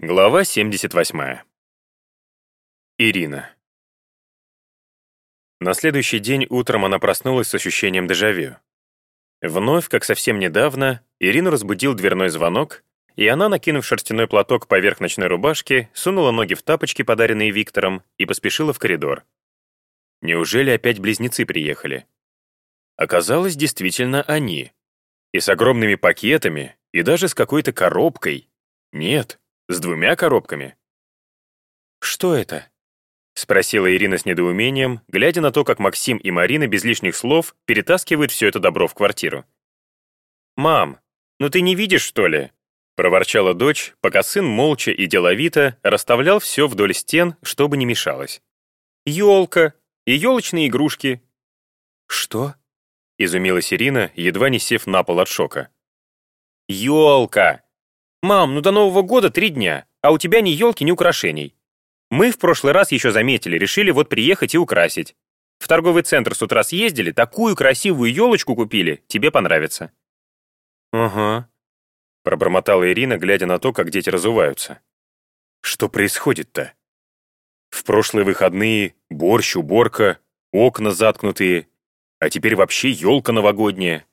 Глава 78. Ирина. На следующий день утром она проснулась с ощущением дежавю. Вновь, как совсем недавно, Ирину разбудил дверной звонок, и она, накинув шерстяной платок поверх ночной рубашки, сунула ноги в тапочки, подаренные Виктором, и поспешила в коридор. Неужели опять близнецы приехали? Оказалось, действительно они. И с огромными пакетами, и даже с какой-то коробкой. Нет, с двумя коробками. «Что это?» — спросила Ирина с недоумением, глядя на то, как Максим и Марина без лишних слов перетаскивают все это добро в квартиру. «Мам, ну ты не видишь, что ли?» — проворчала дочь, пока сын молча и деловито расставлял все вдоль стен, чтобы не мешалось. «Елка и елочные игрушки». «Что?» — изумилась Ирина, едва не сев на пол от шока. «Елка! Мам, ну до Нового года три дня, а у тебя ни елки, ни украшений. Мы в прошлый раз еще заметили, решили вот приехать и украсить. В торговый центр с утра съездили, такую красивую елочку купили, тебе понравится». «Ага», — пробормотала Ирина, глядя на то, как дети разуваются. «Что происходит-то? В прошлые выходные борщ, уборка, окна заткнутые, а теперь вообще елка новогодняя.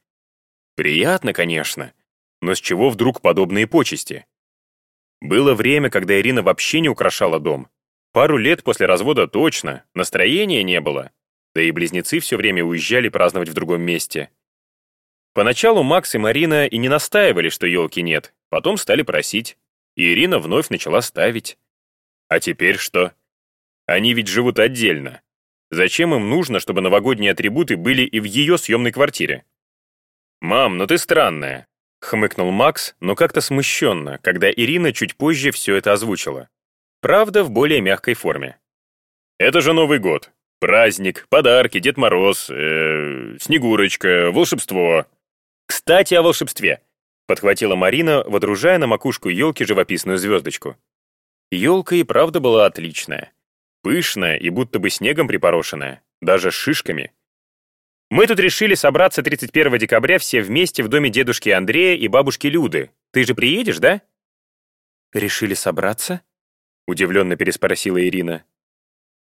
Приятно, конечно, но с чего вдруг подобные почести? Было время, когда Ирина вообще не украшала дом. Пару лет после развода точно, настроения не было. Да и близнецы все время уезжали праздновать в другом месте. Поначалу Макс и Марина и не настаивали, что елки нет, потом стали просить. И Ирина вновь начала ставить. А теперь что? Они ведь живут отдельно. Зачем им нужно, чтобы новогодние атрибуты были и в ее съемной квартире? «Мам, ну ты странная», — хмыкнул Макс, но как-то смущенно, когда Ирина чуть позже все это озвучила. Правда, в более мягкой форме. «Это же Новый год. Праздник, подарки, Дед Мороз, э, Снегурочка, волшебство». «Кстати, о волшебстве», — подхватила Марина, водружая на макушку елки живописную звездочку. Елка и правда была отличная. Пышная и будто бы снегом припорошенная, даже шишками. Мы тут решили собраться 31 декабря все вместе в доме дедушки Андрея и бабушки Люды. Ты же приедешь, да? Решили собраться? Удивленно переспросила Ирина.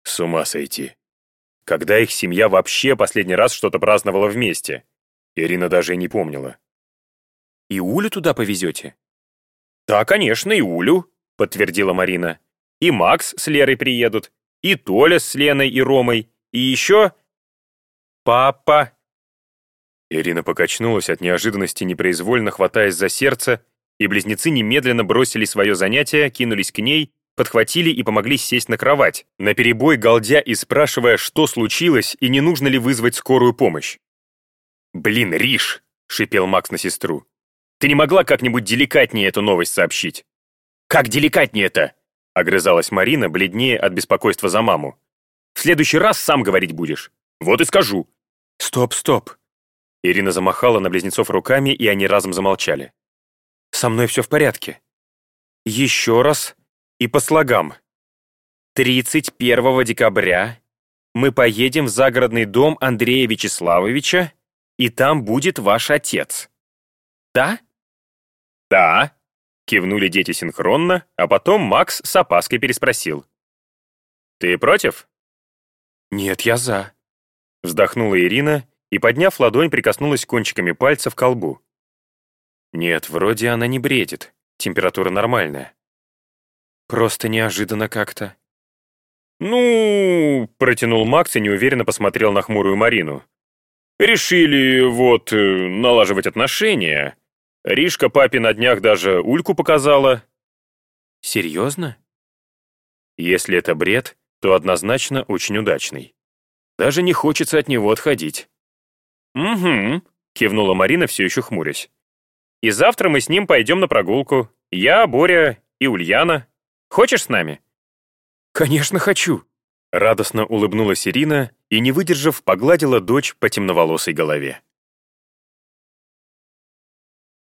С ума сойти. Когда их семья вообще последний раз что-то праздновала вместе? Ирина даже и не помнила. И Улю туда повезете? Да, конечно, и Улю, подтвердила Марина. И Макс с Лерой приедут и Толя с Леной и Ромой, и еще... Папа!» Ирина покачнулась от неожиданности, непроизвольно хватаясь за сердце, и близнецы немедленно бросили свое занятие, кинулись к ней, подхватили и помогли сесть на кровать, наперебой галдя и спрашивая, что случилось и не нужно ли вызвать скорую помощь. «Блин, Риш!» — шипел Макс на сестру. «Ты не могла как-нибудь деликатнее эту новость сообщить?» «Как деликатнее-то?» Огрызалась Марина, бледнее от беспокойства за маму. «В следующий раз сам говорить будешь. Вот и скажу». «Стоп, стоп». Ирина замахала на близнецов руками, и они разом замолчали. «Со мной все в порядке. Еще раз и по слогам. 31 декабря мы поедем в загородный дом Андрея Вячеславовича, и там будет ваш отец. Да?» «Да», Кивнули дети синхронно, а потом Макс с опаской переспросил. «Ты против?» «Нет, я за», — вздохнула Ирина и, подняв ладонь, прикоснулась кончиками пальца к колбу. «Нет, вроде она не бредит, температура нормальная». «Просто неожиданно как-то». «Ну...» — протянул Макс и неуверенно посмотрел на хмурую Марину. «Решили, вот, э, налаживать отношения». Ришка папе на днях даже ульку показала. Серьезно? Если это бред, то однозначно очень удачный. Даже не хочется от него отходить. «Угу», — кивнула Марина, все еще хмурясь. «И завтра мы с ним пойдем на прогулку. Я, Боря и Ульяна. Хочешь с нами?» «Конечно хочу», — радостно улыбнулась Ирина и, не выдержав, погладила дочь по темноволосой голове.